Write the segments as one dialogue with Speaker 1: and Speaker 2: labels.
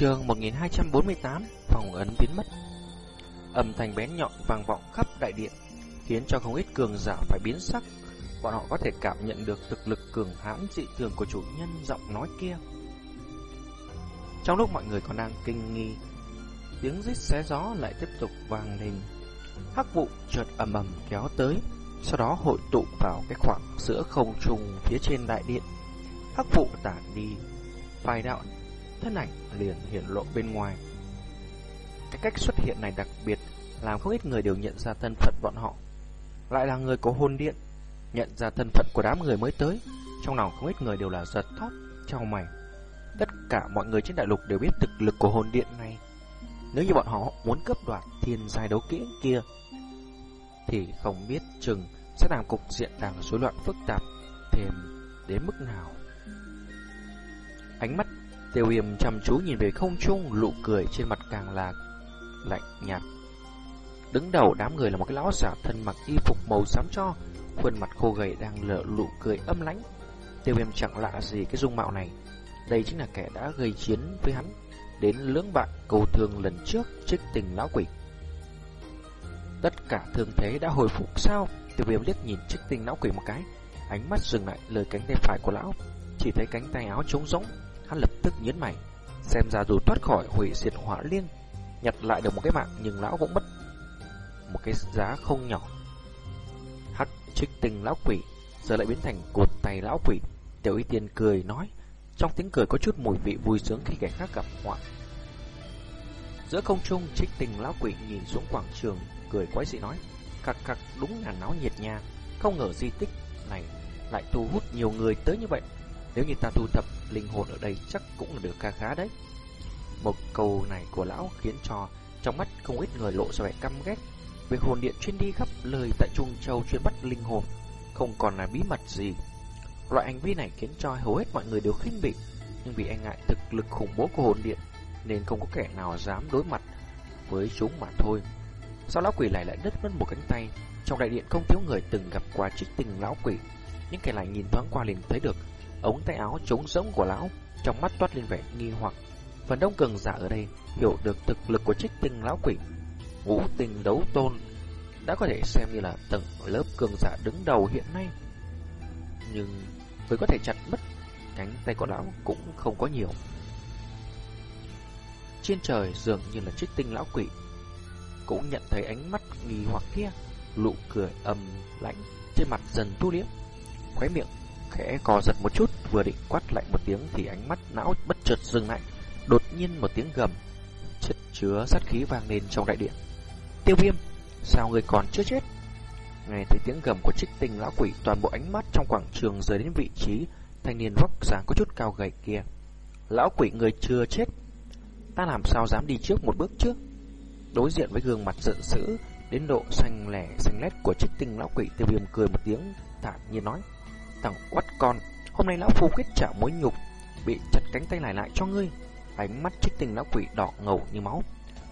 Speaker 1: Trường 1248 Phòng ấn biến mất. Âm thanh bén nhọn vang vọng khắp đại điện, Khiến cho không ít cường giả phải biến sắc. Bọn họ có thể cảm nhận được thực lực cường hãn dị thường của chủ nhân giọng nói kia. Trong lúc mọi người còn đang kinh nghi, Tiếng rít xé gió lại tiếp tục vang lên. Hắc vụ chợt ầm ầm kéo tới, Sau đó hội tụ vào cái khoảng giữa không trung phía trên đại điện. Hắc vụ tản đi Vài đạo thân ảnh liền hiện lộ bên ngoài. Cái cách xuất hiện này đặc biệt làm không ít người đều nhận ra thân phận bọn họ. Lại là người có hồn điện, nhận ra thân phận của đám người mới tới. Trong lòng không ít người đều là giật thót, trao mày. Tất cả mọi người trên đại lục đều biết thực lực của hồn điện này. Nếu như bọn họ muốn cướp đoạt thiên giai đấu kỹ kia, thì không biết chừng sẽ làm cục diện đang rối loạn phức tạp thêm đến mức nào. Ánh mắt Tiêu viêm chăm chú nhìn về không trung, lụ cười trên mặt càng là lạnh nhạt. Đứng đầu đám người là một cái lão giả thân mặc y phục màu xám cho, khuôn mặt khô gầy đang lở lụ cười âm lãnh. Tiêu viêm chẳng lạ gì cái dung mạo này. Đây chính là kẻ đã gây chiến với hắn, đến lưỡng bạn cầu thương lần trước trích tình lão quỷ. Tất cả thương thế đã hồi phục sao? Tiêu viêm liếc nhìn trích tình lão quỷ một cái, ánh mắt dừng lại lời cánh tay phải của lão, chỉ thấy cánh tay áo trống rỗng Hắn lập tức nhấn mày, Xem ra dù thoát khỏi hủy diệt hỏa liên, Nhặt lại được một cái mạng Nhưng lão cũng mất Một cái giá không nhỏ. Hắc trích tình lão quỷ Giờ lại biến thành cột tay lão quỷ, Tiểu y tiên cười nói, Trong tiếng cười có chút mùi vị vui sướng khi kẻ khác gặp họa. Giữa không trung, trích tình lão quỷ nhìn xuống quảng trường, Cười quái dị nói Cặc cặc đúng là náo nhiệt nha, Không ngờ di tích này lại thu hút nhiều người tới như vậy nếu như ta thu thập linh hồn ở đây chắc cũng là được kha khá đấy. Một câu này của lão khiến cho trong mắt không ít người lộ ra vẻ căm ghét. Việc hồn điện chuyên đi khắp lời tại Trung Châu chuyên bắt linh hồn không còn là bí mật gì. Loại hành vi này khiến cho hầu hết mọi người đều khinh bỉ, nhưng vì e ngại thực lực khủng bố của hồn điện nên không có kẻ nào dám đối mặt với chúng mà thôi. Sau lão quỷ này lại đứt mất một cánh tay, trong đại điện không thiếu người từng gặp qua trích tình lão quỷ, những kẻ này nhìn thoáng qua liền thấy được ống tay áo trống rỗng của lão, trong mắt toát lên vẻ nghi hoặc. Phần đông cường giả ở đây hiểu được thực lực của trích tinh lão quỷ. Ngũ tinh đấu tôn đã có thể xem như là tầng lớp cường giả đứng đầu hiện nay. Nhưng với có thể chặt mất cánh tay của lão cũng không có nhiều. Trên trời dường như là trích tinh lão quỷ cũng nhận thấy ánh mắt nghi hoặc kia, lụ cười âm lãnh trên mặt dần thu liếm, khóe miệng khẽ co giật một chút, vừa định quát lại một tiếng thì ánh mắt não bất chợt dừng lại. Đột nhiên một tiếng gầm, chất chứa sát khí vang lên trong đại điện. Tiêu viêm, sao người còn chưa chết? Nghe thấy tiếng gầm của trích tinh lão quỷ, toàn bộ ánh mắt trong quảng trường rời đến vị trí thanh niên vóc dáng có chút cao gầy kia. Lão quỷ người chưa chết, ta làm sao dám đi trước một bước trước? Đối diện với gương mặt giận dữ đến độ xanh lẻ xanh lét của trích tinh lão quỷ, tiêu viêm cười một tiếng thản nhiên nói. Thằng quắt con, hôm nay lão phu quyết trả mối nhục, bị chặt cánh tay lại lại cho ngươi. Ánh mắt trích tình lão quỷ đỏ ngầu như máu,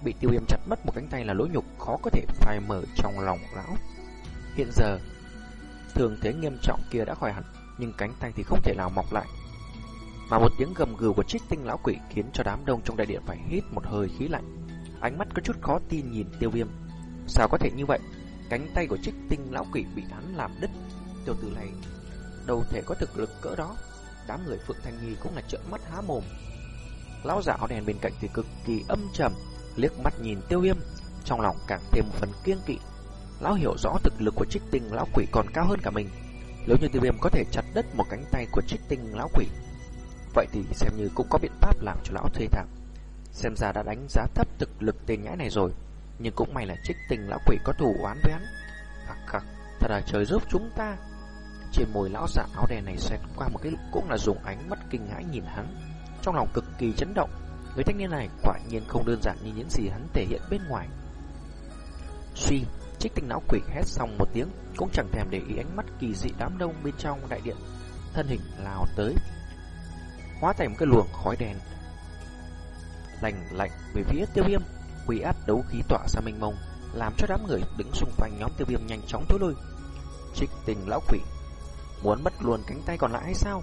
Speaker 1: bị tiêu viêm chặt mất một cánh tay là lỗi nhục khó có thể phai mở trong lòng lão. Hiện giờ, thường thế nghiêm trọng kia đã khỏi hẳn, nhưng cánh tay thì không thể nào mọc lại. Mà một tiếng gầm gừ của trích tinh lão quỷ khiến cho đám đông trong đại điện phải hít một hơi khí lạnh. Ánh mắt có chút khó tin nhìn tiêu viêm. Sao có thể như vậy? Cánh tay của trích tinh lão quỷ bị hắn làm đứt. Tiểu tử này đâu thể có thực lực cỡ đó. Đám người Phượng Thanh Nhi cũng là trợn mắt há mồm. Lão giả áo đèn bên cạnh thì cực kỳ âm trầm, liếc mắt nhìn Tiêu Viêm, trong lòng càng thêm một phần kiêng kỵ. Lão hiểu rõ thực lực của Trích Tinh lão quỷ còn cao hơn cả mình. Nếu như Tiêu Viêm có thể chặt đứt một cánh tay của Trích Tinh lão quỷ, vậy thì xem như cũng có biện pháp làm cho lão thuê thảm. Xem ra đã đánh giá thấp thực lực tên nhãi này rồi, nhưng cũng may là Trích Tinh lão quỷ có thủ oán với hắn. Khắc khắc, thật là trời giúp chúng ta. Trên môi lão giả áo đen này xẹt qua một cái cũng là dùng ánh mắt kinh hãi nhìn hắn, trong lòng cực kỳ chấn động. Người thanh niên này quả nhiên không đơn giản như những gì hắn thể hiện bên ngoài. Suy, trích tinh não quỷ hét xong một tiếng, cũng chẳng thèm để ý ánh mắt kỳ dị đám đông bên trong đại điện. Thân hình lao tới, hóa thành một cái luồng khói đen lạnh lạnh về phía tiêu viêm, quỷ áp đấu khí tỏa ra mênh mông, làm cho đám người đứng xung quanh nhóm tiêu viêm nhanh chóng tối lui. Trích tình lão quỷ Muốn mất luôn cánh tay còn lại hay sao?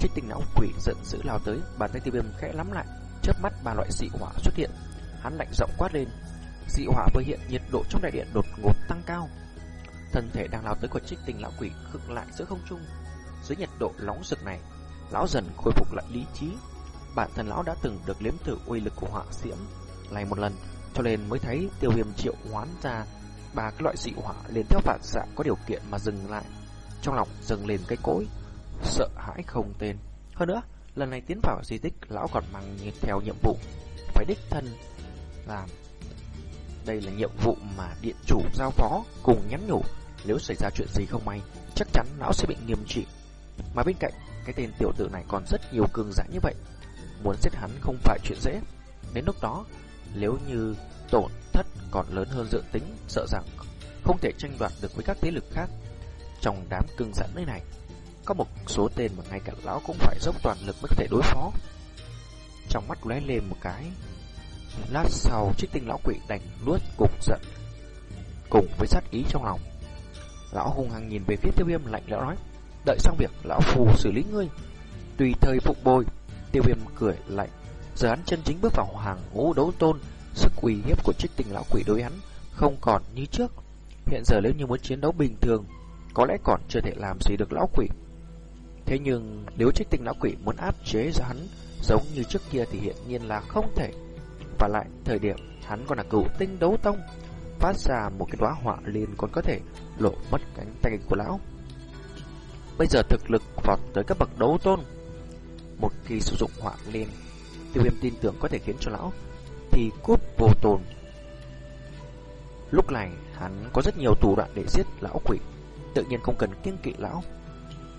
Speaker 1: Trích tình não quỷ giận dữ lao tới, bàn tay tiêu viêm khẽ lắm lại, chớp mắt ba loại dị hỏa xuất hiện, hắn lạnh giọng quát lên. Dị hỏa vừa hiện, nhiệt độ trong đại điện đột ngột tăng cao. Thân thể đang lao tới của trích tình lão quỷ khựng lại giữa không trung. Dưới nhiệt độ nóng rực này, lão dần khôi phục lại lý trí. Bản thân lão đã từng được liếm thử uy lực của hỏa diễm này một lần, cho nên mới thấy tiêu viêm triệu hoán ra ba cái loại dị hỏa liền theo phản xạ có điều kiện mà dừng lại. Trong lòng dâng lên cái cối, sợ hãi không tên. Hơn nữa, lần này tiến vào di tích, lão còn mang theo nhiệm vụ phải đích thân làm. Đây là nhiệm vụ mà điện chủ giao phó cùng nhắn nhủ, nếu xảy ra chuyện gì không may, chắc chắn lão sẽ bị nghiêm trị. Mà bên cạnh, cái tên tiểu tử này còn rất nhiều cường giả như vậy. Muốn giết hắn không phải chuyện dễ. Đến lúc đó, nếu như tổn thất còn lớn hơn dự tính, sợ rằng không thể tranh đoạt được với các thế lực khác. Trong đám cưng giả nơi này, có một số tên mà ngay cả lão cũng phải dốc toàn lực mới có thể đối phó. Trong mắt lóe lên một cái, lát sau trích tinh lão quỷ đành nuốt cục giận, cùng với sát ý trong lòng. Lão hung hăng nhìn về phía tiêu viêm lạnh lẽo nói, đợi xong việc lão phù xử lý ngươi, tùy thời phục bồi. Tiêu viêm cười lạnh, giờ hắn chân chính bước vào hàng ngũ đấu tôn, sức uy hiếp của trích tinh lão quỷ đối hắn không còn như trước. Hiện giờ nếu như muốn chiến đấu bình thường, có lẽ còn chưa thể làm gì được lão quỷ. Thế nhưng nếu trích tinh lão quỷ muốn áp chế ra hắn giống như trước kia thì hiện nhiên là không thể. Và lại thời điểm hắn còn là cựu tinh đấu tông, phát ra một cái đóa họa liền còn có thể lộ mất cánh tay của lão. Bây giờ thực lực vọt tới cấp bậc đấu tôn. Một khi sử dụng họa liên, tiêu viêm tin tưởng có thể khiến cho lão thì cúp vô tồn. Lúc này hắn có rất nhiều thủ đoạn để giết lão quỷ, tự nhiên không cần kiêng kỵ lão.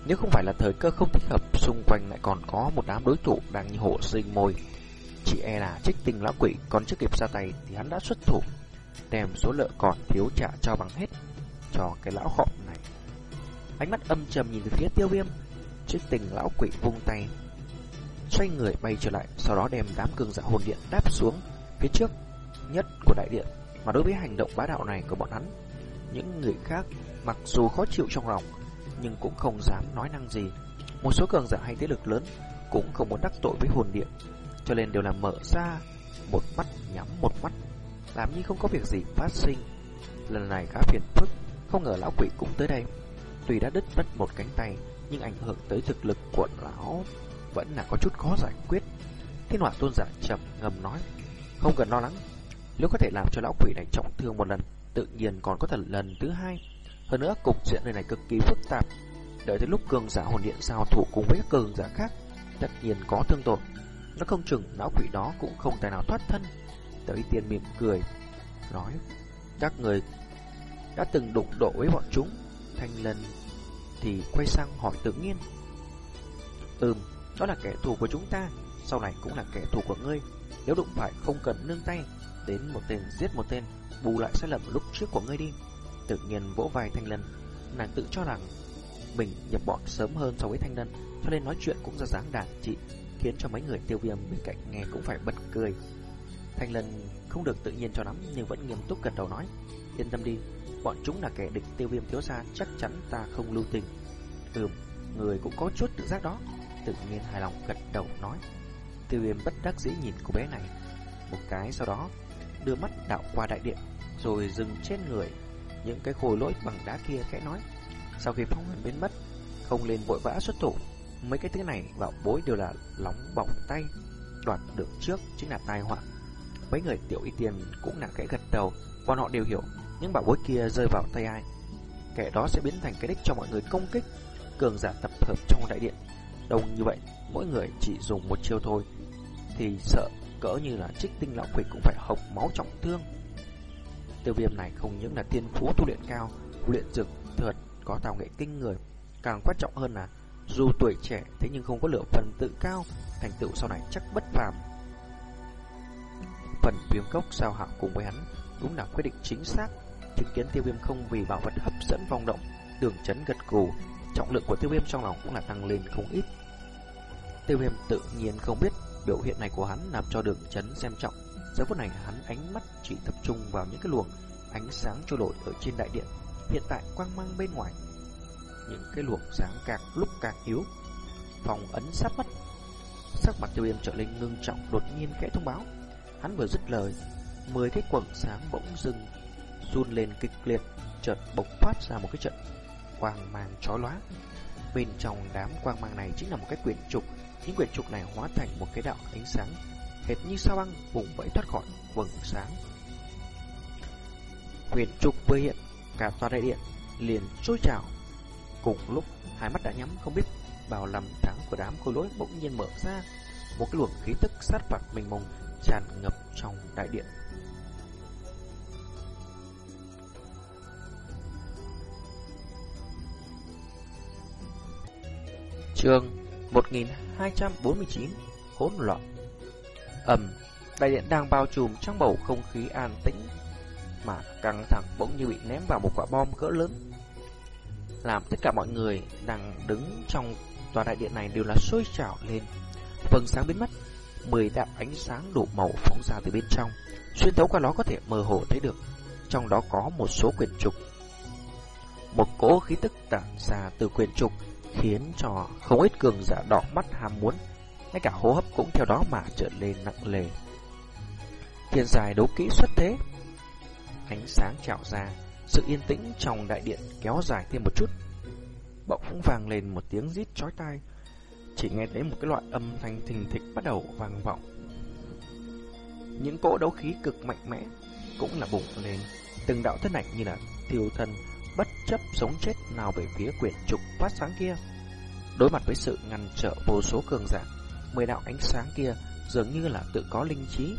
Speaker 1: Nếu không phải là thời cơ không thích hợp, xung quanh lại còn có một đám đối thủ đang như hộ sinh môi. Chỉ e là trích tình lão quỷ còn chưa kịp ra tay thì hắn đã xuất thủ, đem số lượng còn thiếu trả cho bằng hết cho cái lão khọm này. Ánh mắt âm trầm nhìn về phía tiêu viêm, trích tình lão quỷ vung tay, xoay người bay trở lại, sau đó đem đám cường giả hồn điện đáp xuống phía trước nhất của đại điện. Mà đối với hành động bá đạo này của bọn hắn, những người khác mặc dù khó chịu trong lòng, nhưng cũng không dám nói năng gì. Một số cường giả hay thế lực lớn cũng không muốn đắc tội với hồn điện, cho nên đều là mở ra một mắt nhắm một mắt, làm như không có việc gì phát sinh. Lần này khá phiền phức, không ngờ lão quỷ cũng tới đây. Tuy đã đứt mất một cánh tay, nhưng ảnh hưởng tới thực lực của lão vẫn là có chút khó giải quyết. Thiên hỏa tôn giả trầm ngầm nói, không cần lo lắng, nếu có thể làm cho lão quỷ này trọng thương một lần, tự nhiên còn có thể lần thứ hai. Hơn nữa, cục diện này này cực kỳ phức tạp. Đợi tới lúc cường giả hồn điện giao thủ cùng với các cường giả khác, tất nhiên có thương tổn. Nó không chừng não quỷ đó cũng không tài nào thoát thân. Tới tiên mỉm cười, nói, các người đã từng đụng độ với bọn chúng. Thanh lần thì quay sang hỏi tự nhiên. Ừm, đó là kẻ thù của chúng ta, sau này cũng là kẻ thù của ngươi. Nếu đụng phải không cần nương tay, đến một tên giết một tên, bù lại sai lầm lúc trước của ngươi đi. Tự nhiên vỗ vai Thanh Lân, nàng tự cho rằng mình nhập bọn sớm hơn so với Thanh Lân, cho nên nói chuyện cũng ra dáng đàn chị khiến cho mấy người tiêu viêm bên cạnh nghe cũng phải bật cười. Thanh Lân không được tự nhiên cho lắm nhưng vẫn nghiêm túc gật đầu nói, yên tâm đi, bọn chúng là kẻ địch tiêu viêm thiếu xa chắc chắn ta không lưu tình. Ừm, người cũng có chút tự giác đó. Tự nhiên hài lòng gật đầu nói. Tiêu viêm bất đắc dĩ nhìn cô bé này một cái sau đó đưa mắt đạo qua đại điện rồi dừng trên người những cái khối lỗi bằng đá kia khẽ nói. Sau khi phong hồn biến mất, không lên vội vã xuất thủ, mấy cái thứ này vào bối đều là lóng bỏng tay, đoạt được trước chính là tai họa. Mấy người tiểu y tiền cũng là kẻ gật đầu, bọn họ đều hiểu những bảo bối kia rơi vào tay ai. Kẻ đó sẽ biến thành cái đích cho mọi người công kích, cường giả tập hợp trong đại điện. Đông như vậy, mỗi người chỉ dùng một chiêu thôi, thì sợ cỡ như là trích tinh lão quỷ cũng phải hộc máu trọng thương. Tiêu viêm này không những là tiên phú tu luyện cao, luyện dược thuật có tào nghệ kinh người, càng quan trọng hơn là dù tuổi trẻ thế nhưng không có lửa phần tự cao, thành tựu sau này chắc bất phàm. Phần viêm cốc sao hạng cùng với hắn đúng là quyết định chính xác, chứng kiến tiêu viêm không vì bảo vật hấp dẫn vong động, đường chấn gật gù, trọng lượng của tiêu viêm trong lòng cũng là tăng lên không ít. Tiêu viêm tự nhiên không biết biểu hiện này của hắn làm cho đường chấn xem trọng. Giờ phút này hắn ánh mắt chỉ tập trung vào những cái luồng ánh sáng trôi nổi ở trên đại điện. Hiện tại quang mang bên ngoài, những cái luồng sáng càng lúc càng yếu. Phòng ấn sắp mất. Sắc mặt tiêu viêm trở lên ngưng trọng đột nhiên khẽ thông báo. Hắn vừa dứt lời, mười cái quầng sáng bỗng dưng run lên kịch liệt, chợt bộc phát ra một cái trận quang mang chói lóa. Bên trong đám quang mang này chính là một cái quyển trục, những quyển trục này hóa thành một cái đạo ánh sáng hệt như sao băng vùng vẫy thoát khỏi vầng sáng. Huyền trục vừa hiện, cả tòa đại điện liền sôi trào. Cùng lúc hai mắt đã nhắm không biết bao lầm tháng của đám khối lỗi bỗng nhiên mở ra, một cái luồng khí tức sát phạt mình mông tràn ngập trong đại điện. Chương 1249 Hỗn loạn ầm, Đại điện đang bao trùm trong bầu không khí an tĩnh Mà căng thẳng bỗng như bị ném vào một quả bom cỡ lớn. Làm tất cả mọi người đang đứng trong tòa đại điện này đều là sôi trào lên. Vầng sáng biến mất Mười đạo ánh sáng đủ màu phóng ra từ bên trong. Xuyên thấu qua nó có thể mơ hồ thấy được Trong đó có một số quyển trục. Một cỗ khí tức tản ra từ quyển trục khiến cho không ít cường giả đỏ mắt ham muốn, ngay cả hô hấp cũng theo đó mà trở lên nặng lề. Thiên dài đấu kỹ xuất thế, ánh sáng trào ra, sự yên tĩnh trong đại điện kéo dài thêm một chút. Bỗng vang lên một tiếng rít chói tai, chỉ nghe thấy một cái loại âm thanh thình thịch bắt đầu vang vọng. Những cỗ đấu khí cực mạnh mẽ cũng là bùng lên, từng đạo thân ảnh như là thiêu thân bất chấp sống chết nào về phía quyển trục phát sáng kia. Đối mặt với sự ngăn trở vô số cường giả, mười đạo ánh sáng kia dường như là tự có linh trí.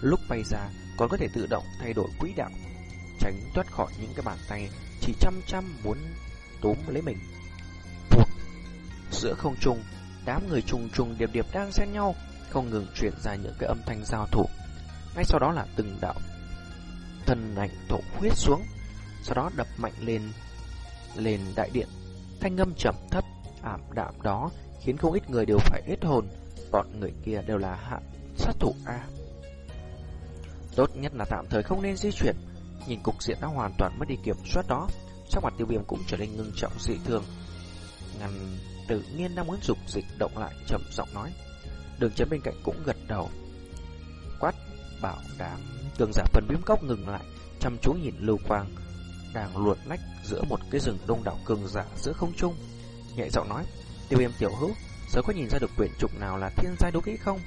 Speaker 1: Lúc bay ra còn có thể tự động thay đổi quỹ đạo, tránh thoát khỏi những cái bàn tay chỉ chăm chăm muốn túm lấy mình. Buộc giữa không trung, đám người trùng trùng điệp điệp đang xen nhau, không ngừng truyền ra những cái âm thanh giao thủ. Ngay sau đó là từng đạo thân ảnh thổ huyết xuống sau đó đập mạnh lên lên đại điện. Thanh âm trầm thấp, ảm đạm đó khiến không ít người đều phải hết hồn. Bọn người kia đều là hạ sát thủ A. Tốt nhất là tạm thời không nên di chuyển. Nhìn cục diện đã hoàn toàn mất đi kiểm soát đó, sắc mặt tiêu viêm cũng trở nên ngưng trọng dị thường. Ngăn tự nhiên đang muốn dục dịch động lại trầm giọng nói. Đường chấn bên cạnh cũng gật đầu. Quát bảo đám cường giả phần biếm cốc ngừng lại, chăm chú nhìn lưu quang đang luồn lách giữa một cái rừng đông đảo cường giả giữa không trung. Nhẹ giọng nói, tiêu viêm tiểu hữu, giờ có nhìn ra được quyển trục nào là thiên giai đấu kỹ không?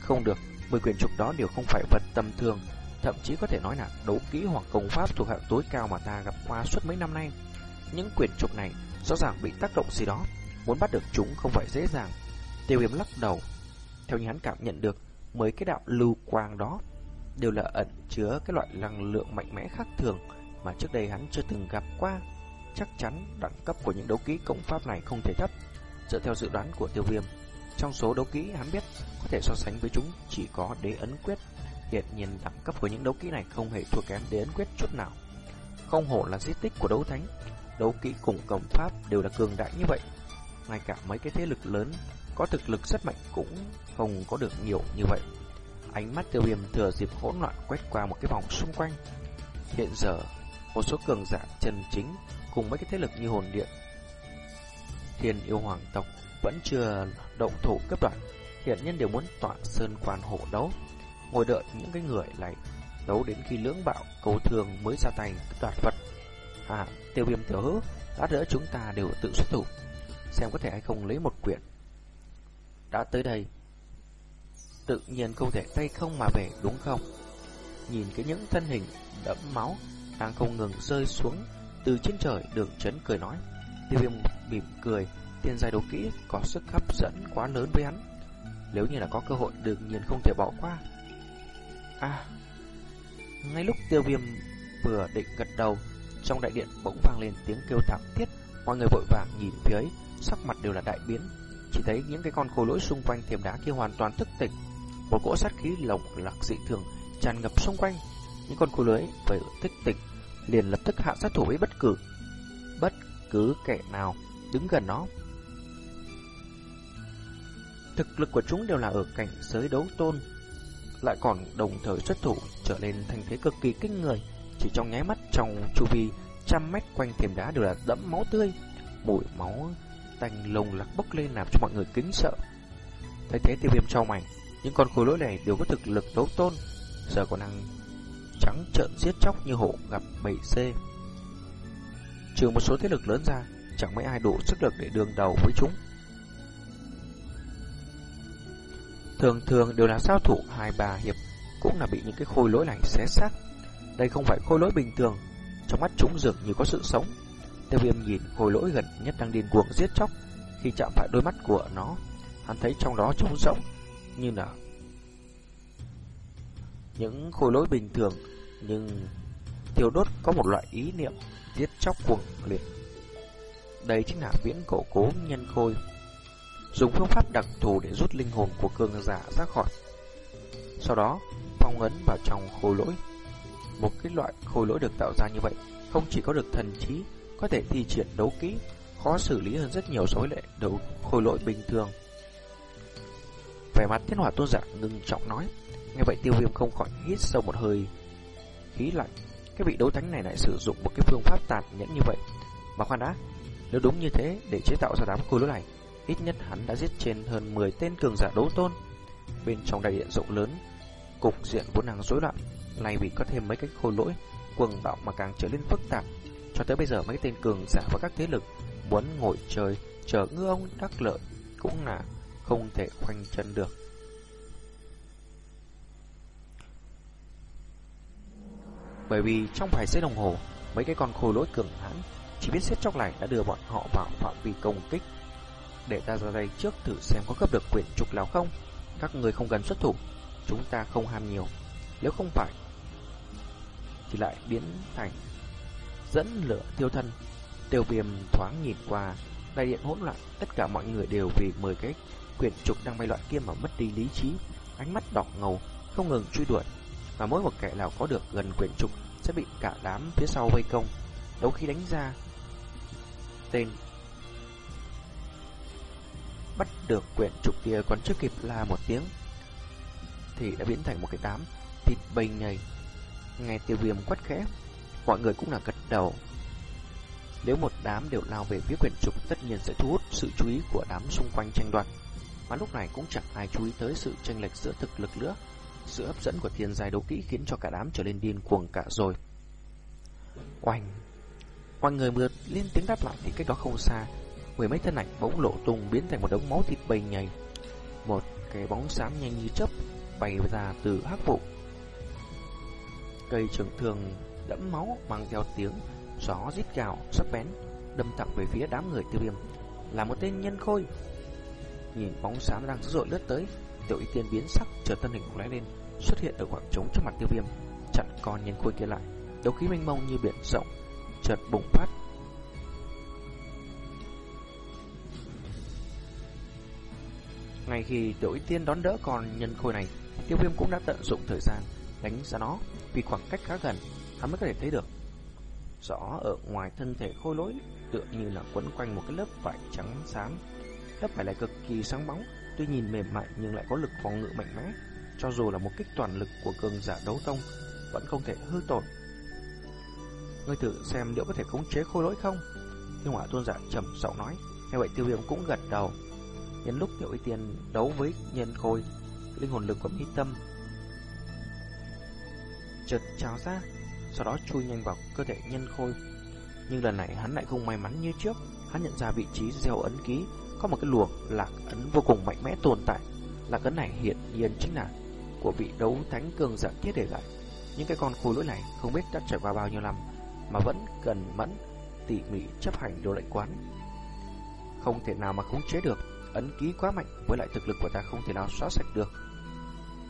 Speaker 1: Không được, bởi quyển trục đó đều không phải vật tầm thường, thậm chí có thể nói là đấu kỹ hoặc công pháp thuộc hạng tối cao mà ta gặp qua suốt mấy năm nay. Những quyển trục này rõ ràng bị tác động gì đó, muốn bắt được chúng không phải dễ dàng. Tiêu viêm lắc đầu, theo như hắn cảm nhận được, mấy cái đạo lưu quang đó đều là ẩn chứa cái loại năng lượng mạnh mẽ khác thường mà trước đây hắn chưa từng gặp qua. Chắc chắn đẳng cấp của những đấu kỹ công pháp này không thể thấp. Dựa theo dự đoán của tiêu viêm, trong số đấu kỹ hắn biết có thể so sánh với chúng chỉ có đế ấn quyết. Hiện nhiên đẳng cấp của những đấu kỹ này không hề thua kém đế ấn quyết chút nào. Không hổ là di tích của đấu thánh, đấu kỹ cùng công pháp đều là cường đại như vậy. Ngay cả mấy cái thế lực lớn có thực lực rất mạnh cũng không có được nhiều như vậy. Ánh mắt tiêu viêm thừa dịp hỗn loạn quét qua một cái vòng xung quanh. Hiện giờ, một số cường giả chân chính cùng mấy cái thế lực như hồn điện thiên yêu hoàng tộc vẫn chưa động thủ cấp đoạn hiện nhân đều muốn tọa sơn quan hộ đấu. Ngồi đợi những cái người này đấu đến khi lưỡng bạo, cầu thường mới ra tay đoạt vật à tiêu viêm tiểu hữu, lát nữa chúng ta đều tự xuất thủ, xem có thể hay không lấy một quyển. Đã tới đây, tự nhiên không thể tay không mà về, đúng không? Nhìn cái những thân hình đẫm máu đang không ngừng rơi xuống từ trên trời, đường chấn cười nói tiêu viêm mỉm cười tiên giai đấu kỹ có sức hấp dẫn quá lớn với hắn. Nếu như là có cơ hội đương nhiên không thể bỏ qua. À ngay lúc tiêu viêm vừa định gật đầu trong đại điện bỗng vang lên tiếng kêu thảm thiết. Mọi người vội vàng nhìn phía ấy sắc mặt đều là đại biến. Chỉ thấy những cái con khối lỗi xung quanh thềm đá kia hoàn toàn thức tỉnh. Một cỗ sát khí lồng lạc dị thường tràn ngập xung quanh. Những con khối lưới vừa thức tỉnh liền lập tức hạ sát thủ với bất cử, bất cứ kẻ nào đứng gần nó. Thực lực của chúng đều là ở cảnh giới đấu tôn, lại còn đồng thời xuất thủ trở nên thành thế cực kỳ kinh người. Chỉ trong nháy mắt trong chu vi trăm mét quanh thềm đá đều là đẫm máu tươi, mùi máu tanh lồng lặc bốc lên làm cho mọi người kính sợ. Thấy thế tiêu viêm trao mảnh, những con khối lỗi này đều có thực lực đấu tôn, giờ còn năng trắng trợn giết chóc như hổ gặp bầy xê. Trừ một số thế lực lớn ra, chẳng mấy ai đủ sức lực để đương đầu với chúng. Thường thường đều là sao thủ hai ba hiệp, cũng là bị những cái khôi lỗi này xé xác. Đây không phải khôi lỗi bình thường, trong mắt chúng dường như có sự sống. Tiêu viêm nhìn khôi lỗi gần nhất đang điên cuồng giết chóc, khi chạm phải đôi mắt của nó, hắn thấy trong đó trống rỗng, như là những khối lỗi bình thường, nhưng tiêu đốt có một loại ý niệm giết chóc cuồng liệt. Đây chính là viễn cổ cố nhân khôi, dùng phương pháp đặc thù để rút linh hồn của cường giả ra khỏi. Sau đó, phong ấn vào trong khối lỗi. Một cái loại khối lỗi được tạo ra như vậy, không chỉ có được thần trí, có thể thi triển đấu kỹ, khó xử lý hơn rất nhiều so với lệ đấu khối lỗi bình thường. Vẻ mặt thiên hỏa tôn giả ngưng trọng nói, nghe vậy tiêu viêm không khỏi hít sâu một hơi khí lạnh. Cái vị đấu thánh này lại sử dụng một cái phương pháp tàn nhẫn như vậy. Mà khoan đã, nếu đúng như thế, để chế tạo ra đám khối lỗi này, ít nhất hắn đã giết trên hơn 10 tên cường giả đấu tôn. Bên trong đại điện rộng lớn, cục diện vốn đang rối loạn, nay vì có thêm mấy cái khối lỗi, quần bạo mà càng trở nên phức tạp. Cho tới bây giờ mấy tên cường giả và các thế lực muốn ngồi chơi chờ ngư ông đắc lợi cũng là không thể khoanh chân được. Bởi vì trong vài giây đồng hồ, mấy cái con khôi lỗi cường hãn chỉ biết xếp chóc này đã đưa bọn họ vào phạm vi công kích. Để ta ra đây trước thử xem có cấp được quyển trục nào không. Các người không cần xuất thủ, chúng ta không ham nhiều. Nếu không phải, thì lại biến thành dẫn lửa tiêu thân. Tiêu viêm thoáng nhìn qua, đại điện hỗn loạn, tất cả mọi người đều vì mười cái quyển trục đang bay loạn kia mà mất đi lý trí, ánh mắt đỏ ngầu, không ngừng truy đuổi mà mỗi một kẻ nào có được gần quyển trục sẽ bị cả đám phía sau vây công. Đấu khi đánh ra tên bắt được quyển trục kia còn chưa kịp la một tiếng thì đã biến thành một cái đám thịt bầy nhầy. Nghe tiêu viêm quát khẽ, mọi người cũng là gật đầu. Nếu một đám đều lao về phía quyển trục tất nhiên sẽ thu hút sự chú ý của đám xung quanh tranh đoạt. Mà lúc này cũng chẳng ai chú ý tới sự tranh lệch giữa thực lực nữa. Sự hấp dẫn của thiên giai đấu kỹ khiến cho cả đám trở nên điên cuồng cả rồi. Oanh! Oanh người mượt lên tiếng đáp lại thì cách đó không xa, mười mấy thân ảnh bỗng lộ tung biến thành một đống máu thịt bầy nhầy. Một cái bóng xám nhanh như chớp bay ra từ hắc vụ. Cây trường thường đẫm máu mang theo tiếng gió rít gào sắc bén đâm thẳng về phía đám người tiêu viêm là một tên nhân khôi nhìn bóng xám đang dữ dội lướt tới Tiểu y tiên biến sắc, chợt thân hình lóe lên, xuất hiện ở khoảng trống trước mặt tiêu viêm, chặn con nhân khôi kia lại. Đấu khí mênh mông như biển rộng, chợt bùng phát. Ngay khi tiểu y tiên đón đỡ con nhân khôi này, tiêu viêm cũng đã tận dụng thời gian đánh ra nó, vì khoảng cách khá gần, hắn mới có thể thấy được. Rõ ở ngoài thân thể khôi lỗi tựa như là quấn quanh một cái lớp vải trắng xám. Lớp vải này cực kỳ sáng bóng, Tuy nhìn mềm mại nhưng lại có lực phòng ngự mạnh mẽ, cho dù là một kích toàn lực của cường giả đấu tông, vẫn không thể hư tổn. Ngươi thử xem liệu có thể khống chế khôi lỗi không? Thiên hỏa tôn giả trầm giọng nói. Nghe vậy tiêu viêm cũng gật đầu. Nhân lúc tiểu y tiên đấu với nhân khôi, linh hồn lực của mi tâm chợt trào ra, sau đó chui nhanh vào cơ thể nhân khôi. Nhưng lần này hắn lại không may mắn như trước, hắn nhận ra vị trí gieo ấn ký có một cái luồng lạc ấn vô cùng mạnh mẽ tồn tại. Lạc ấn này hiện nhiên chính là của vị đấu thánh cường giả kia để lại. Những cái con khối lỗi này không biết đã trải qua bao nhiêu năm mà vẫn cần mẫn tỉ mỉ chấp hành điều lệnh quán. Không thể nào mà khống chế được, ấn ký quá mạnh với lại thực lực của ta không thể nào xóa sạch được.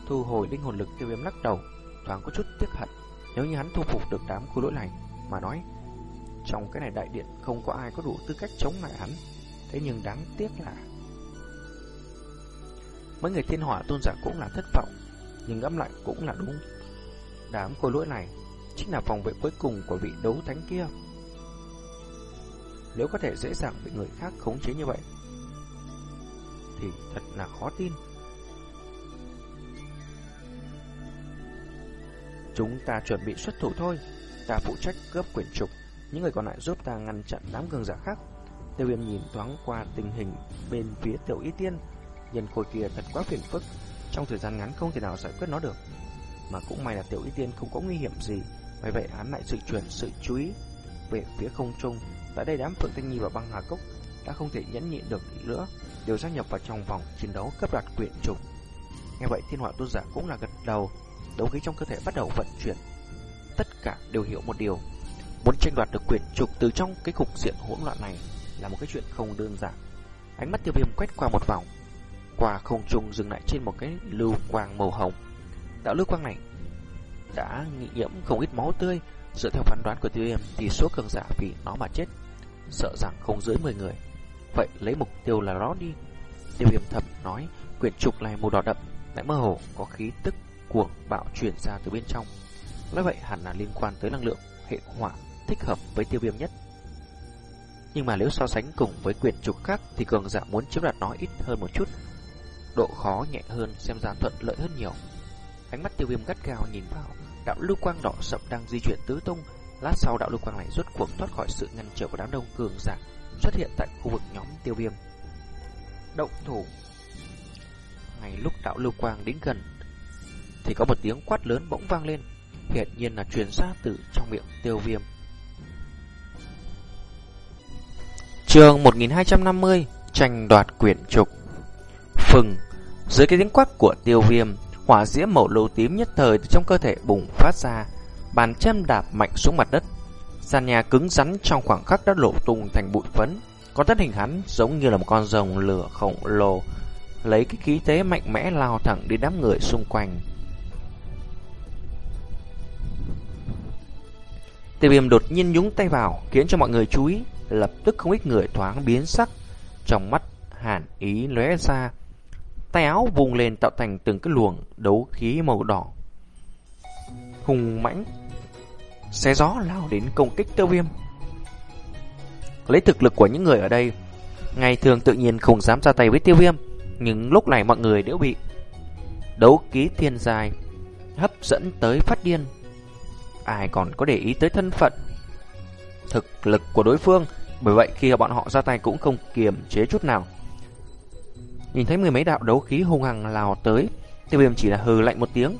Speaker 1: Thu hồi linh hồn lực tiêu viêm lắc đầu, thoáng có chút tiếc hận. Nếu như hắn thu phục được đám khối lỗi này mà nói, trong cái này đại điện không có ai có đủ tư cách chống lại hắn. Thế nhưng đáng tiếc là Mấy người thiên hỏa tôn giả cũng là thất vọng, Nhưng ngẫm lại cũng là đúng. Đám khối lỗi này Chính là phòng vệ cuối cùng của vị đấu thánh kia. Nếu có thể dễ dàng bị người khác khống chế như vậy, Thì thật là khó tin. Chúng ta chuẩn bị xuất thủ thôi. Ta phụ trách cướp quyển trục. Những người còn lại giúp ta ngăn chặn đám cường giả khác. Tiêu viêm nhìn thoáng qua tình hình bên phía tiểu y tiên, Nhân khôi kia thật quá phiền phức, trong thời gian ngắn không thể nào giải quyết nó được. Mà cũng may là tiểu y tiên không có nguy hiểm gì, vậy vậy hắn lại sự chuyển sự chú ý về phía không trung. Tại đây đám Phượng tinh Nhi và băng Hà Cốc đã không thể nhẫn nhịn được nữa, đều gia nhập vào trong vòng chiến đấu cấp đoạt quyển trục. Nghe vậy thiên họa tôn giả cũng là gật đầu, đấu khí trong cơ thể bắt đầu vận chuyển. Tất cả đều hiểu một điều, muốn tranh đoạt được quyển trục từ trong cái cục diện hỗn loạn này là một cái chuyện không đơn giản. Ánh mắt tiêu viêm quét qua một vòng, qua không trung dừng lại trên một cái lưu quang màu hồng. Đạo lưu quang này đã nhiễm không ít máu tươi, dựa theo phán đoán của tiêu viêm thì số cường giả vì nó mà chết, sợ rằng không dưới 10 người. Vậy lấy mục tiêu là nó đi. Tiêu viêm thầm nói, quyển trục này màu đỏ đậm, lại mơ hồ có khí tức cuồng bạo truyền ra từ bên trong. Nói vậy hẳn là liên quan tới năng lượng hệ hỏa thích hợp với tiêu viêm nhất. Nhưng mà nếu so sánh cùng với quyền trục khác thì cường giả muốn chiếm đoạt nó ít hơn một chút. Độ khó nhẹ hơn xem ra thuận lợi hơn nhiều. Ánh mắt tiêu viêm gắt gao nhìn vào đạo lưu quang đỏ sậm đang di chuyển tứ tung. Lát sau đạo lưu quang này rốt cuộc thoát khỏi sự ngăn trở của đám đông cường giả xuất hiện tại khu vực nhóm tiêu viêm. Động thủ Ngay lúc đạo lưu quang đến gần thì có một tiếng quát lớn bỗng vang lên, hiện nhiên là truyền ra từ trong miệng tiêu viêm. Trường 1250 Tranh đoạt quyển trục. Phừng. Dưới cái tiếng quát của tiêu viêm, Hỏa diễm màu lô tím nhất thời từ trong cơ thể bùng phát ra, Bàn chân đạp mạnh xuống mặt đất. Sàn nhà cứng rắn trong khoảng khắc đã lộ tung thành bụi phấn. Có tất hình hắn giống như là một con rồng lửa khổng lồ, Lấy cái khí thế mạnh mẽ lao thẳng đi đám người xung quanh. Tiêu viêm đột nhiên nhúng tay vào, Khiến cho mọi người chú ý lập tức không ít người thoáng biến sắc, trong mắt hàn ý lóe ra, tay áo vùng lên tạo thành từng cái luồng đấu khí màu đỏ. Hùng mãnh, xé gió lao đến công kích tiêu viêm. Lấy thực lực của những người ở đây, ngày thường tự nhiên không dám ra tay với tiêu viêm, nhưng lúc này mọi người đều bị đấu khí thiên dài hấp dẫn tới phát điên. Ai còn có để ý tới thân phận thực lực của đối phương, bởi vậy khi bọn họ ra tay cũng không kiềm chế chút nào. Nhìn thấy mười mấy đạo đấu khí hung hăng lào tới, tiêu viêm chỉ là hừ lạnh một tiếng.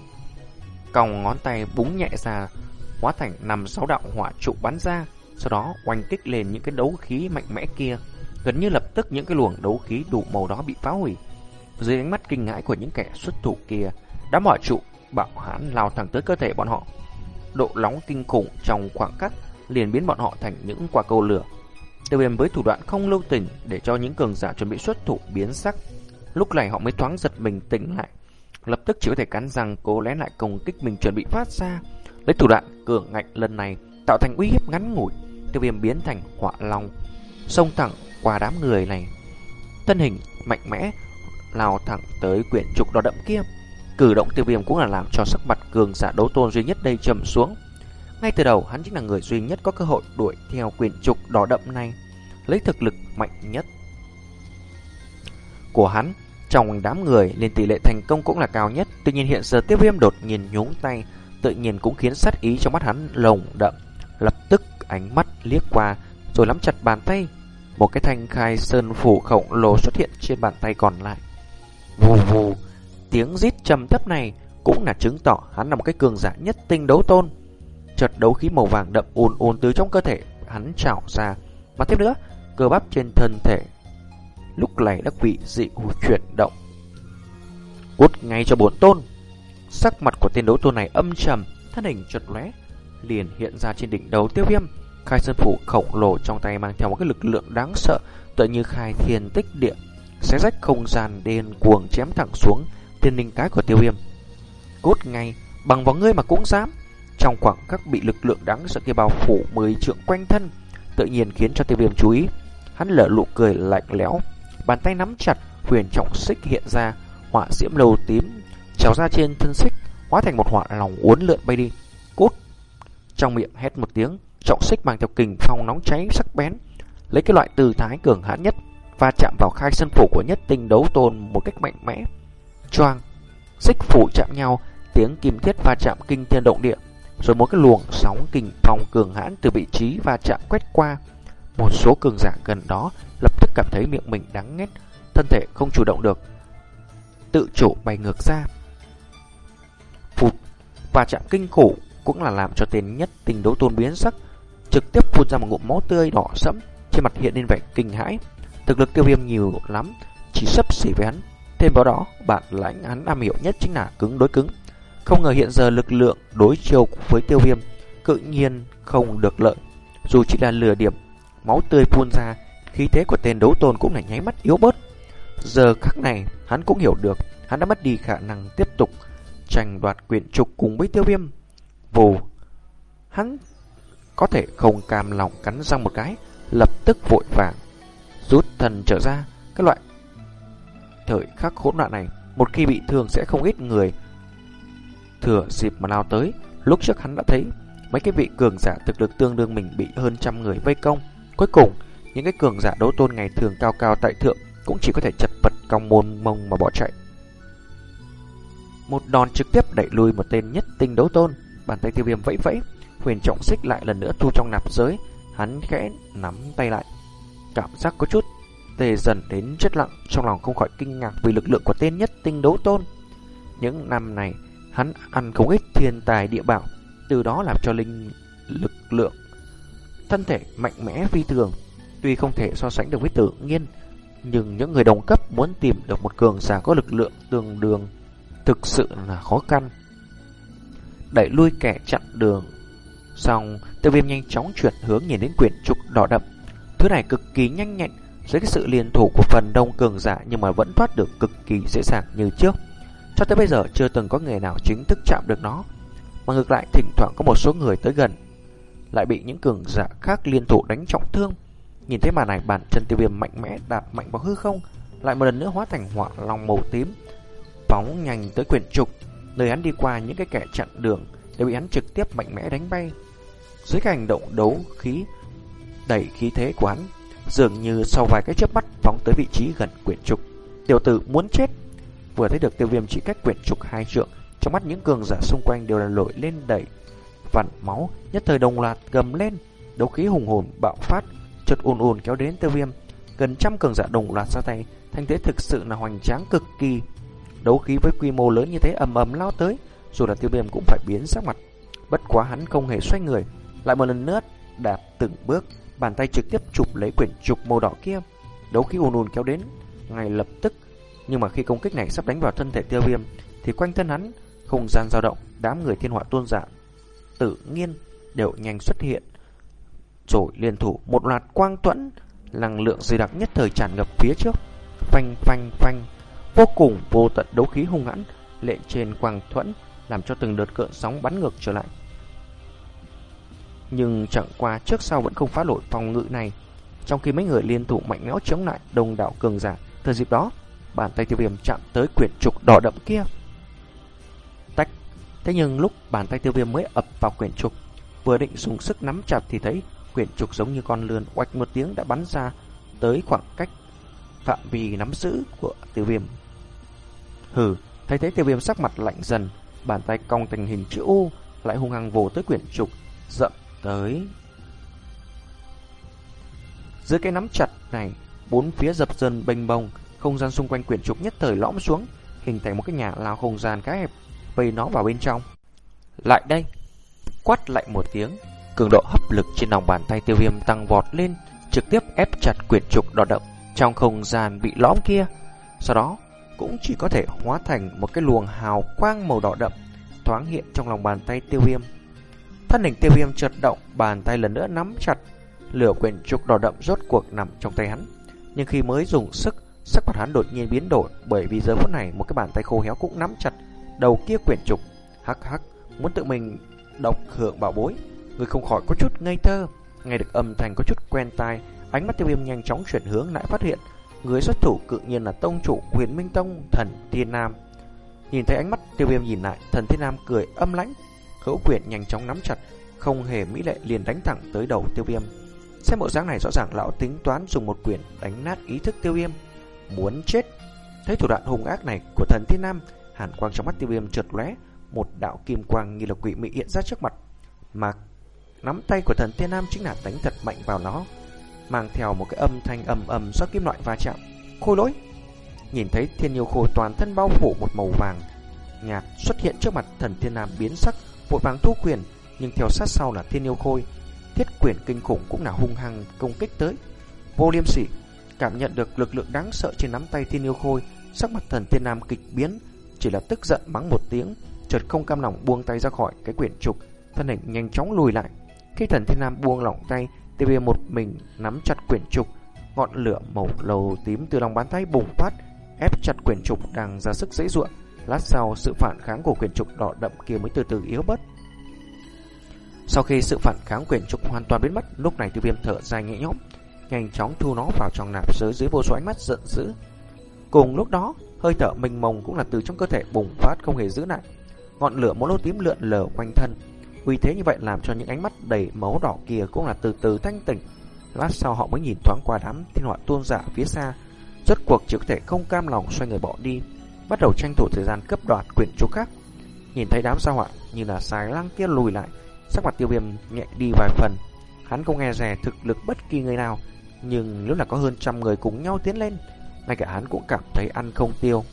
Speaker 1: Còng ngón tay búng nhẹ ra, hóa thành năm sáu đạo hỏa trụ bắn ra, sau đó oanh kích lên những cái đấu khí mạnh mẽ kia. Gần như lập tức những cái luồng đấu khí đủ màu đó bị phá hủy. Dưới ánh mắt kinh ngãi của những kẻ xuất thủ kia, đám hỏa trụ bạo hãn lao thẳng tới cơ thể bọn họ. Độ nóng kinh khủng trong khoảng cách liền biến bọn họ thành những quả cầu lửa. Tiêu viêm với thủ đoạn không lưu tình để cho những cường giả chuẩn bị xuất thủ biến sắc. Lúc này họ mới thoáng giật mình tỉnh lại. Lập tức chỉ có thể cắn răng cố lén lại công kích mình chuẩn bị phát ra. Lấy thủ đoạn cường ngạnh lần này tạo thành uy hiếp ngắn ngủi. Tiêu viêm biến thành họa long, xông thẳng qua đám người này. Thân hình mạnh mẽ lao thẳng tới quyển trục đỏ đậm kia. Cử động tiêu viêm cũng là làm cho sắc mặt cường giả đấu tôn duy nhất đây trầm xuống. Ngay từ đầu hắn chính là người duy nhất có cơ hội đuổi theo quyền trục đỏ đậm này, lấy thực lực mạnh nhất của hắn. Trong đám người nên tỷ lệ thành công cũng là cao nhất, tuy nhiên hiện giờ tiêu viêm đột nhiên nhúng tay, tự nhiên cũng khiến sát ý trong mắt hắn lồng đậm. Lập tức ánh mắt liếc qua, rồi nắm chặt bàn tay. Một cái thanh khai sơn phủ khổng lồ xuất hiện trên bàn tay còn lại. Vù vù, tiếng rít trầm thấp này cũng là chứng tỏ hắn là một cái cường giả nhất tinh đấu tôn. Chợt đấu khí màu vàng đậm ùn ùn từ trong cơ thể hắn trào ra. Mà tiếp nữa, cơ bắp trên thân thể lúc này đã bị dị chuyển động. Cút ngay cho bốn tôn. Sắc mặt của tên đấu tôn này âm trầm, thân hình chợt lóe, liền hiện ra trên đỉnh đầu tiêu viêm. Khai sơn phủ khổng lồ trong tay mang theo một cái lực lượng đáng sợ, tựa như khai thiên tích địa, xé rách không gian đen cuồng chém thẳng xuống thiên linh cái của tiêu viêm. Cút ngay, bằng vào ngươi mà cũng dám. Trong khoảng khắc bị lực lượng đáng sợ kia bao phủ mười trượng quanh thân, tự nhiên khiến cho tiêu viêm chú ý. Hắn lở lụ cười lạnh lẽo, bàn tay nắm chặt, huyền trọng xích hiện ra, hỏa diễm lầu tím trào ra trên thân xích, hóa thành một hỏa lòng uốn lượn bay đi. Cút! Trong miệng hét một tiếng, trọng xích mang theo kình phong nóng cháy sắc bén, lấy cái loại từ thái cường hãn nhất và chạm vào khai sân phủ của nhất tinh đấu tôn một cách mạnh mẽ. Choang! Xích phủ chạm nhau, tiếng kim thiết va chạm kinh thiên động địa, rồi một cái luồng sóng kình phong cường hãn từ vị trí và chạm quét qua. Một số cường giả gần đó lập tức cảm thấy miệng mình đắng nghét, thân thể không chủ động được. tự chủ bay ngược ra. Phụt và chạm kinh khủng cũng là làm cho tên nhất tình đấu tôn biến sắc, trực tiếp phun ra một ngụm máu tươi đỏ sẫm, trên mặt hiện lên vẻ kinh hãi. Thực lực tiêu viêm nhiều lắm, chỉ sấp xỉ với hắn. Thêm vào đó, bạn lãnh hắn am hiểu nhất chính là cứng đối cứng. Không ngờ hiện giờ lực lượng đối chiều với tiêu viêm cự nhiên không được lợi. Dù chỉ là lừa điểm, máu tươi phun ra, khí thế của tên đấu tôn cũng là nháy mắt yếu bớt. Giờ khắc này, hắn cũng hiểu được, hắn đã mất đi khả năng tiếp tục tranh đoạt quyền trục cùng với tiêu viêm. Vù, hắn có thể không cam lòng cắn răng một cái, lập tức vội vàng rút thần trở ra. Các loại thời khắc hỗn loạn này, một khi bị thương sẽ không ít người thừa dịp mà lao tới. Lúc trước hắn đã thấy mấy cái vị cường giả thực lực tương đương mình bị hơn trăm người vây công. Cuối cùng, những cái cường giả đấu tôn ngày thường cao cao tại thượng cũng chỉ có thể chật vật cong môn mông mà bỏ chạy. Một đòn trực tiếp đẩy lui một tên nhất tinh đấu tôn, bàn tay tiêu viêm vẫy vẫy, huyền trọng xích lại lần nữa thu trong nạp giới, hắn khẽ nắm tay lại. Cảm giác có chút tê dần đến chất lặng, trong lòng không khỏi kinh ngạc vì lực lượng của tên nhất tinh đấu tôn. Những năm này, hắn ăn không ít thiên tài địa bảo, từ đó làm cho linh lực lượng thân thể mạnh mẽ phi thường. Tuy không thể so sánh được với tự nhiên, nhưng những người đồng cấp muốn tìm được một cường giả có lực lượng tương đương thực sự là khó khăn. Đẩy lui kẻ chặn đường, xong tiêu viêm nhanh chóng chuyển hướng nhìn đến quyển trục đỏ đậm. Thứ này cực kỳ nhanh nhẹn dưới cái sự liên thủ của phần đông cường giả nhưng mà vẫn thoát được cực kỳ dễ dàng như trước. Cho tới bây giờ chưa từng có người nào chính thức chạm được nó, mà ngược lại thỉnh thoảng có một số người tới gần lại bị những cường giả khác liên thủ đánh trọng thương. Nhìn thấy màn này bàn chân tiêu viêm mạnh mẽ đạp mạnh vào hư không, lại một lần nữa hóa thành hỏa long màu tím, phóng nhanh tới quyển trục, nơi hắn đi qua những cái kẻ chặn đường đều bị hắn trực tiếp mạnh mẽ đánh bay. Dưới cái hành động đấu khí đẩy khí thế của hắn, dường như sau vài cái chớp mắt phóng tới vị trí gần quyển trục. Tiểu tử muốn chết. Vừa thấy được tiêu viêm chỉ cách quyển trục hai trượng, trong mắt những cường giả xung quanh đều là nổi lên đẩy vặn máu, nhất thời đồng loạt gầm lên, đấu khí hùng hồn bạo phát, chợt ùn ùn kéo đến tiêu viêm. Gần trăm cường giả đồng loạt ra tay, thanh thế thực sự là hoành tráng cực kỳ. Đấu khí với quy mô lớn như thế ầm ầm lao tới, dù là tiêu viêm cũng phải biến sắc mặt. Bất quá hắn không hề xoay người, lại một lần nữa đạp từng bước, bàn tay trực tiếp chụp lấy quyển trục màu đỏ kia. Đấu khí ùn ùn kéo đến, ngay lập tức. Nhưng mà khi công kích này sắp đánh vào thân thể tiêu viêm, thì quanh thân hắn không gian dao động, đám người thiên họa tôn giả tự nhiên đều nhanh xuất hiện. Rồi liên thủ một loạt quang tuẫn, năng lượng dày đặc nhất thời tràn ngập phía trước. Phanh phanh phanh, vô cùng vô tận đấu khí hung hãn lệ trên quang thuẫn, làm cho từng đợt cơn sóng bắn ngược trở lại. Nhưng chẳng qua trước sau vẫn không phá nổi phòng ngự này. Trong khi mấy người liên thủ mạnh mẽ chống lại đông đảo cường giả, thời dịp đó, bàn tay tiêu viêm chạm tới quyển trục đỏ đậm kia. tách. Thế nhưng lúc bàn tay tiêu viêm mới ập vào quyển trục, vừa định dùng sức nắm chặt thì thấy quyển trục giống như con lươn oạch một tiếng đã bắn ra tới khoảng cách phạm vi nắm giữ của tiêu viêm. Hừ, thấy thế tiêu viêm sắc mặt lạnh dần, bàn tay cong thành hình chữ U lại hung hăng vồ tới quyển trục, dậm tới. Dưới cái nắm chặt này, bốn phía dập dần bênh bông, không gian xung quanh quyển trục nhất thời lõm xuống, hình thành một cái nhà lao không gian khá hẹp vây nó vào bên trong. Lại đây! Quát lại một tiếng, cường độ hấp lực trên lòng bàn tay tiêu viêm tăng vọt lên, trực tiếp ép chặt quyển trục đỏ động trong không gian bị lõm kia. Sau đó, cũng chỉ có thể hóa thành một cái luồng hào quang màu đỏ đậm thoáng hiện trong lòng bàn tay tiêu viêm. Thân hình tiêu viêm chợt động, bàn tay lần nữa nắm chặt, lửa quyển trục đỏ đậm rốt cuộc nằm trong tay hắn. Nhưng khi mới dùng sức, sắc mặt hắn đột nhiên biến đổi bởi vì giờ phút này một cái bàn tay khô héo cũng nắm chặt đầu kia quyển trục, hắc hắc, muốn tự mình độc hưởng bảo bối. Người không khỏi có chút ngây thơ, nghe được âm thanh có chút quen tai, ánh mắt tiêu viêm nhanh chóng chuyển hướng lại phát hiện, người xuất thủ cự nhiên là tông chủ huyền minh tông thần thiên nam. Nhìn thấy ánh mắt tiêu viêm nhìn lại, thần thiên nam cười âm lãnh, hữu quyển nhanh chóng nắm chặt, không hề mỹ lệ liền đánh thẳng tới đầu tiêu viêm. Xem bộ dáng này rõ ràng lão tính toán dùng một quyển đánh nát ý thức tiêu viêm. Muốn chết. Thấy thủ đoạn hung ác này của thần thiên nam, Hàn quang trong mắt tiêu viêm trượt lóe, một đạo kim quang như là quỷ mị hiện ra trước mặt. Mà nắm tay của thần thiên nam chính là đánh thật mạnh vào nó, mang theo một cái âm thanh ầm ầm do kim loại va chạm. Khôi lỗi! nhìn thấy thiên yêu khôi toàn thân bao phủ một màu vàng nhạt xuất hiện trước mặt thần thiên nam biến sắc, vội vàng thu quyền, nhưng theo sát sau là thiên yêu khôi, thiết quyền kinh khủng cũng là hung hăng công kích tới. Vô liêm sỉ, cảm nhận được lực lượng đáng sợ trên nắm tay thiên yêu khôi, sắc mặt thần thiên nam kịch biến, chỉ là tức giận mắng một tiếng, chợt không cam lòng buông tay ra khỏi cái quyển trục, thân hình nhanh chóng lùi lại. Khi thần thiên nam buông lỏng tay, tiêu viêm một mình nắm chặt quyển trục, ngọn lửa màu lầu tím từ lòng bàn tay bùng phát, ép chặt quyển trục đang ra sức dễ dụa. Lát sau, sự phản kháng của quyển trục đỏ đậm kia mới từ từ yếu bớt. Sau khi sự phản kháng quyển trục hoàn toàn biến mất, lúc này tiêu viêm thở dài nhẹ nhõm, nhanh chóng thu nó vào trong nạp giới dưới vô số ánh mắt giận dữ. Cùng lúc đó, hơi thở mênh mông cũng là từ trong cơ thể bùng phát không hề giữ lại. Ngọn lửa màu lô tím lượn lờ quanh thân. Uy thế như vậy làm cho những ánh mắt đầy máu đỏ kia cũng là từ từ thanh tỉnh. Lát sau họ mới nhìn thoáng qua đám thiên họa tuôn giả phía xa. Rốt cuộc chỉ có thể không cam lòng xoay người bỏ đi bắt đầu tranh thủ thời gian cấp đoạt quyển chú khác. Nhìn thấy đám sao họa như là xài lang kia lùi lại, sắc mặt tiêu viêm nhẹ đi vài phần. Hắn không nghe rè thực lực bất kỳ người nào, nhưng nếu là có hơn trăm người cùng nhau tiến lên, ngay cả hắn cũng cảm thấy ăn không tiêu.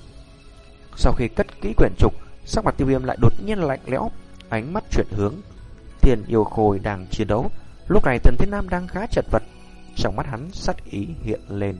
Speaker 1: Sau khi cất kỹ quyển trục, sắc mặt tiêu viêm lại đột nhiên lạnh lẽo, ánh mắt chuyển hướng. Tiền yêu khôi đang chiến đấu, lúc này thần thiên nam đang khá chật vật, trong mắt hắn sát ý hiện lên.